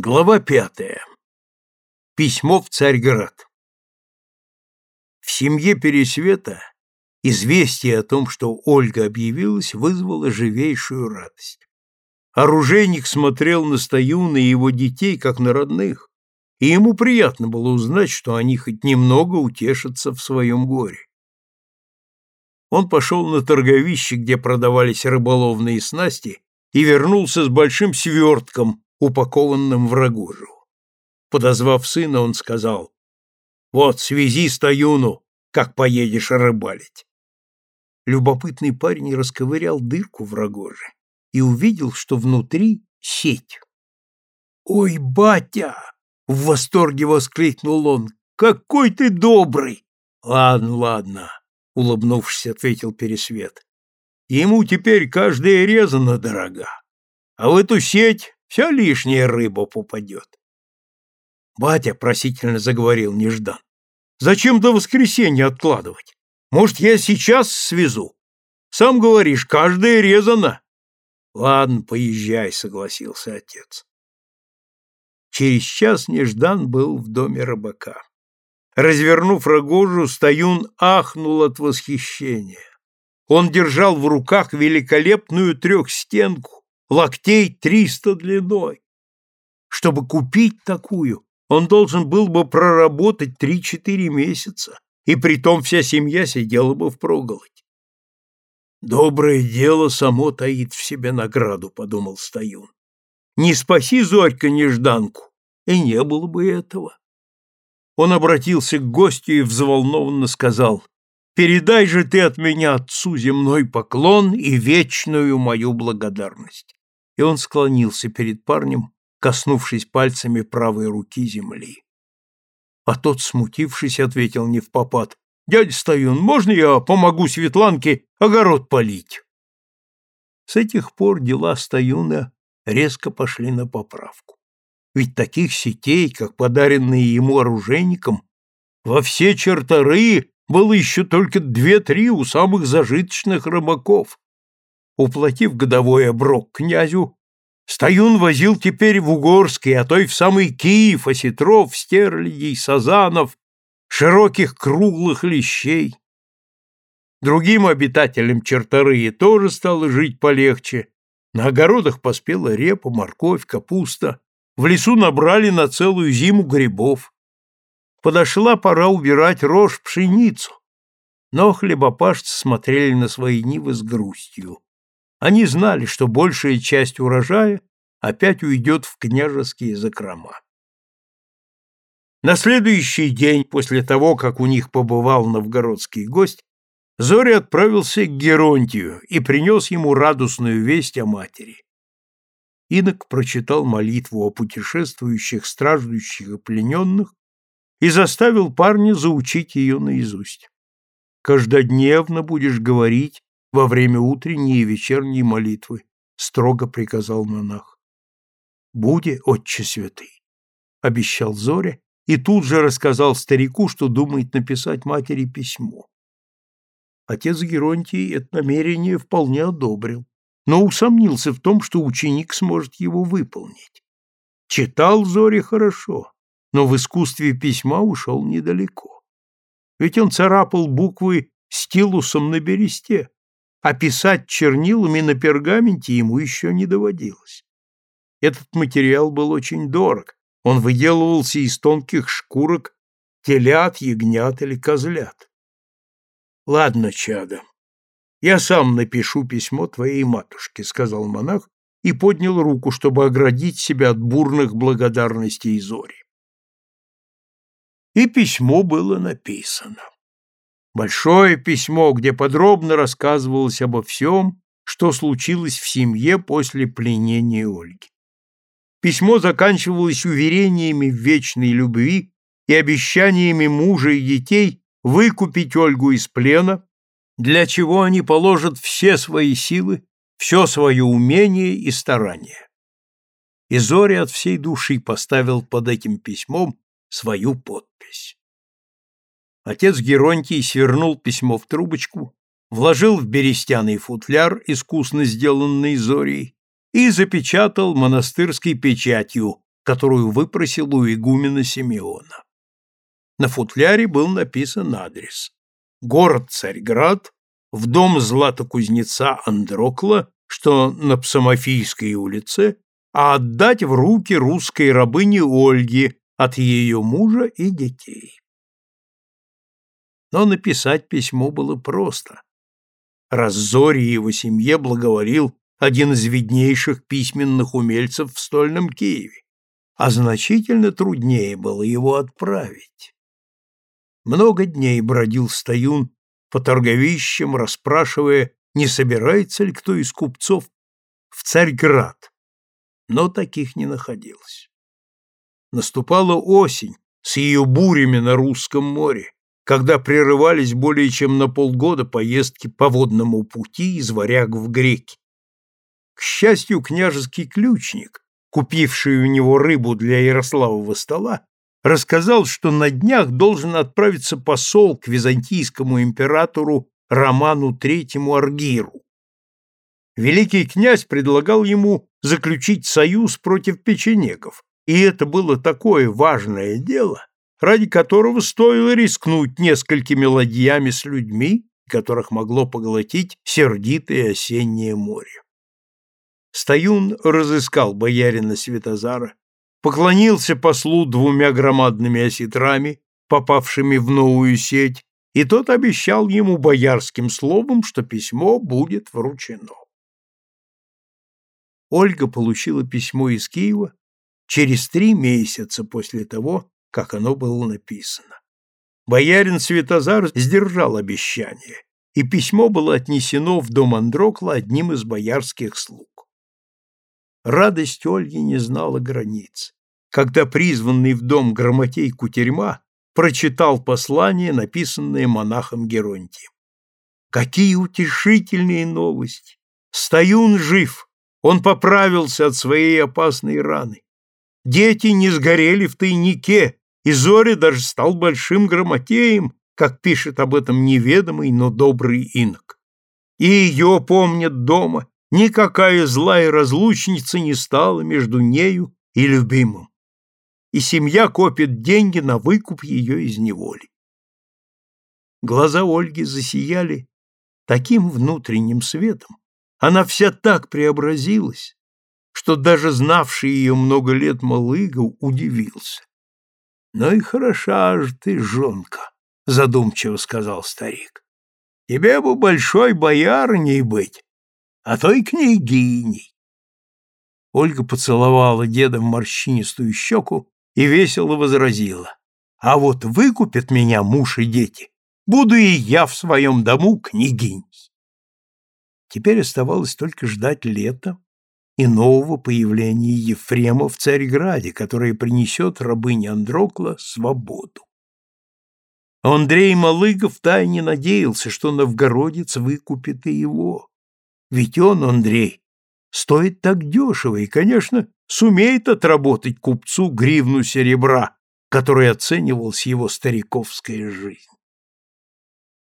Глава пятая. Письмо в Царьград. В семье Пересвета известие о том, что Ольга объявилась, вызвало живейшую радость. Оружейник смотрел на Стаюна и его детей, как на родных, и ему приятно было узнать, что они хоть немного утешатся в своем горе. Он пошел на торговище, где продавались рыболовные снасти, и вернулся с большим свертком, упакованным в рогожу. Подозвав сына, он сказал, «Вот, связи Стаюну, как поедешь рыбалить». Любопытный парень расковырял дырку в рогоже и увидел, что внутри сеть. «Ой, батя!» — в восторге воскликнул он. «Какой ты добрый!» «Ладно, ладно», — улыбнувшись, ответил Пересвет. «Ему теперь каждая резана дорога, а в эту сеть вся лишняя рыба попадет». «Батя», — просительно заговорил Неждан, — «зачем до воскресенья откладывать? Может, я сейчас свезу? Сам говоришь, каждая резана». Ладно, поезжай, согласился отец. Через час Неждан был в доме рыбака. Развернув рогожу, Стаюн ахнул от восхищения. Он держал в руках великолепную трехстенку, локтей триста длиной. Чтобы купить такую, он должен был бы проработать три-четыре месяца, и притом вся семья сидела бы впроголодь. Доброе дело само таит в себе награду, подумал Стаюн. Не спаси Зорька нежданку, и не было бы этого. Он обратился к гостю и взволнованно сказал, «Передай же ты от меня отцу земной поклон и вечную мою благодарность». И он склонился перед парнем, коснувшись пальцами правой руки земли. А тот, смутившись, ответил не в попад, Дядя Стоюн, можно я помогу Светланке огород полить? С этих пор дела Стоюна резко пошли на поправку. Ведь таких сетей, как подаренные ему оружейникам, во все черторы было еще только две-три у самых зажиточных рыбаков. Уплатив годовой оброк князю, Стоюн возил теперь в Угорский, а то и в самый Киев осетров, стерлядей, сазанов, широких круглых лещей. Другим обитателям Черторыи тоже стало жить полегче. На огородах поспела репа, морковь, капуста. В лесу набрали на целую зиму грибов. Подошла пора убирать рожь пшеницу. Но хлебопашцы смотрели на свои нивы с грустью. Они знали, что большая часть урожая опять уйдет в княжеские закрома. На следующий день после того, как у них побывал новгородский гость, Зоря отправился к Геронтию и принес ему радостную весть о матери. Инок прочитал молитву о путешествующих, страждущих и плененных и заставил парня заучить ее наизусть. «Каждодневно будешь говорить во время утренней и вечерней молитвы», — строго приказал монах. «Буде, отче святый», — обещал Зоря и тут же рассказал старику, что думает написать матери письмо. Отец Геронтий это намерение вполне одобрил, но усомнился в том, что ученик сможет его выполнить. Читал Зори хорошо, но в искусстве письма ушел недалеко. Ведь он царапал буквы стилусом на бересте, а писать чернилами на пергаменте ему еще не доводилось. Этот материал был очень дорог, он выделывался из тонких шкурок телят, ягнят или козлят. Ладно, чадо, я сам напишу письмо твоей матушке, сказал монах и поднял руку, чтобы оградить себя от бурных благодарностей Зори. И письмо было написано. Большое письмо, где подробно рассказывалось обо всем, что случилось в семье после пленения Ольги. Письмо заканчивалось уверениями в вечной любви и обещаниями мужа и детей выкупить Ольгу из плена, для чего они положат все свои силы, все свое умение и старание. И Зори от всей души поставил под этим письмом свою подпись. Отец Геронтий свернул письмо в трубочку, вложил в берестяный футляр, искусно сделанный Зорией, и запечатал монастырской печатью, которую выпросил у игумена Симеона. На футляре был написан адрес. Город Царьград, в дом златокузнеца Андрокла, что на Псамофийской улице, а отдать в руки русской рабыне Ольги от ее мужа и детей. Но написать письмо было просто. Раззоре его семье благоволил один из виднейших письменных умельцев в стольном Киеве а значительно труднее было его отправить. Много дней бродил Стоюн по торговищам, расспрашивая, не собирается ли кто из купцов в Царьград, но таких не находилось. Наступала осень с ее бурями на Русском море, когда прерывались более чем на полгода поездки по водному пути из варяг в греки. К счастью, княжеский ключник, купивший у него рыбу для Ярославова стола, рассказал, что на днях должен отправиться посол к византийскому императору Роману III Аргиру. Великий князь предлагал ему заключить союз против печенегов, и это было такое важное дело, ради которого стоило рискнуть несколькими ладьями с людьми, которых могло поглотить сердитое осеннее море. Стоюн разыскал боярина Святозара, поклонился послу двумя громадными осетрами, попавшими в новую сеть, и тот обещал ему боярским словом, что письмо будет вручено. Ольга получила письмо из Киева через три месяца после того, как оно было написано. Боярин Святозар сдержал обещание, и письмо было отнесено в дом Андрокла одним из боярских слуг. Радость Ольги не знала границ. Когда призванный в дом грамотей Кутерьма прочитал послание, написанное монахом Геронтием. Какие утешительные новости! Стоюн жив, он поправился от своей опасной раны. Дети не сгорели в тайнике, и Зоря даже стал большим грамотеем, как пишет об этом неведомый, но добрый инок. И ее помнят дома, никакая злая разлучница не стала между нею и любимым, и семья копит деньги на выкуп ее из неволи. Глаза Ольги засияли таким внутренним светом, она вся так преобразилась, что даже знавший ее много лет малыга удивился. — Ну и хороша же ты, жонка, — задумчиво сказал старик. — Тебе бы большой боярней быть, а то и княгиней. Ольга поцеловала деда в морщинистую щеку и весело возразила. А вот выкупят меня муж и дети, буду и я в своем дому княгиней. Теперь оставалось только ждать лета и нового появления Ефрема в Царьграде, которое принесет рабыне Андрокла свободу. Андрей Малыгов тайне надеялся, что новгородец выкупит и его. Ведь он, Андрей, стоит так дешево и, конечно, сумеет отработать купцу гривну серебра, который оценивал с его стариковская жизнь.